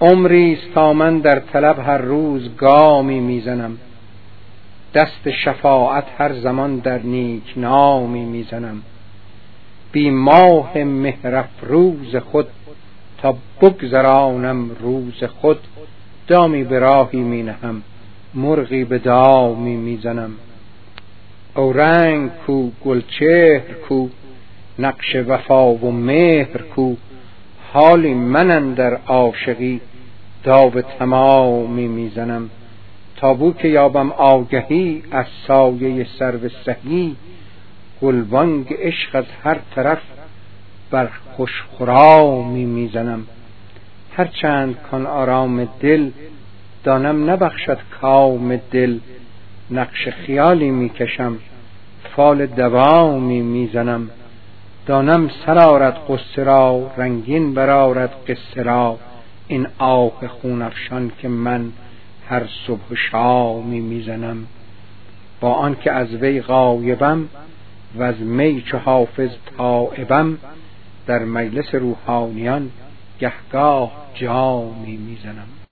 عمری است تا من در طلب هر روز گامی می‌زنم. دست شفاعت هر زمان در نیک نامی می‌زنم. بی ماه مهرف خود تا بگذرانم روز خود دامی به راهی می نهم مرغی به دامی می‌زنم. او رنگ کو گلچهر کو نقش وفا و مهر کو حالی من در عاشقی داو تمامی می‌زنم. تا بو که یابم آگهی از سایه سرو سهی گلبانگ عشق از هر طرف بر خوش خرامی می‌زنم. هرچند کان آرام دل دانم نبخشد کام دل نقش خیالی می‌کشم فال دوامی می‌زنم. دانم سرارت قصه را رنگین برارد قصه را. این آه خونفشان که من هر صبح و شامی می‌زنم. با آنکه از وی غایبم و از می چو حافظ تائبم در مجلس روحانیان گهگاه جامی می‌زنم.